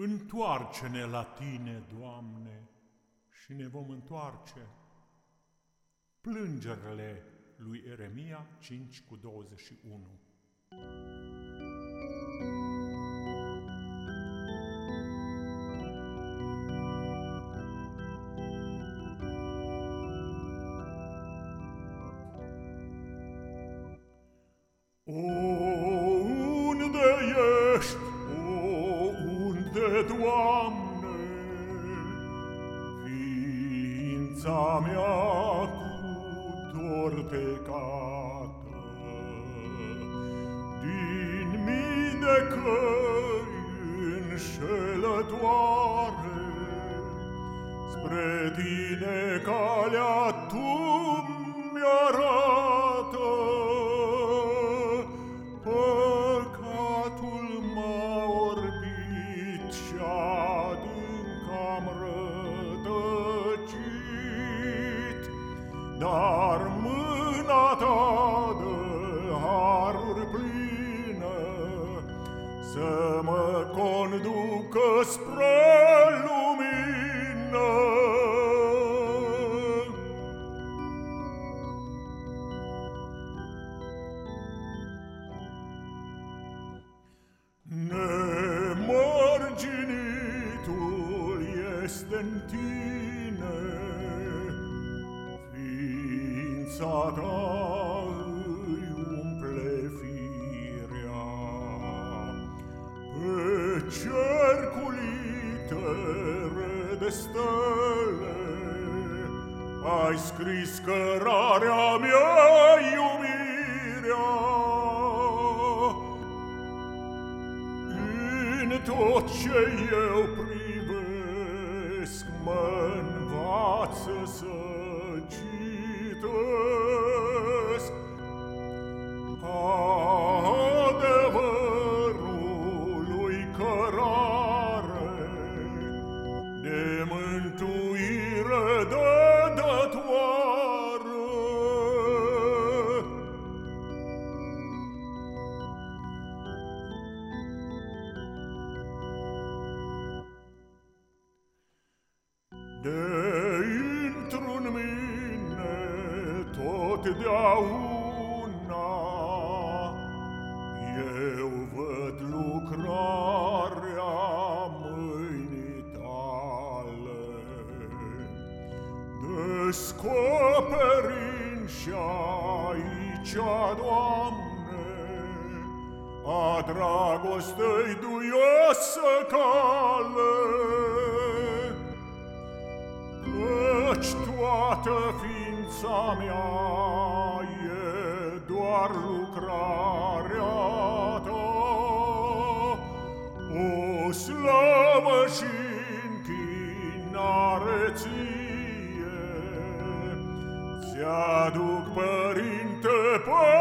Întoarce-ne la Tine, Doamne, și ne vom întoarce. Plângerile lui Eremia 5 cu 21 O, ființa mea cu dor pecată, din mii de căi înșelătoare, spre tine calea tu Dar mâna ta de haruri plină Să mă conducă spre lumină. Nemărginitul este-n tine. Ființa ta îi umple firea. Pe cerculitere de stele Ai scris cărarea mea iubirea În tot ce eu privesc Mă-nvață să citesc De intr-un mine tot de-aur descoperincia aici, Doamne, a dragostei duioasă cale. Căci toată ființa mea e doar lucrarea ta, o slavă și închinare ție. Ți-aduc, Părinte, păr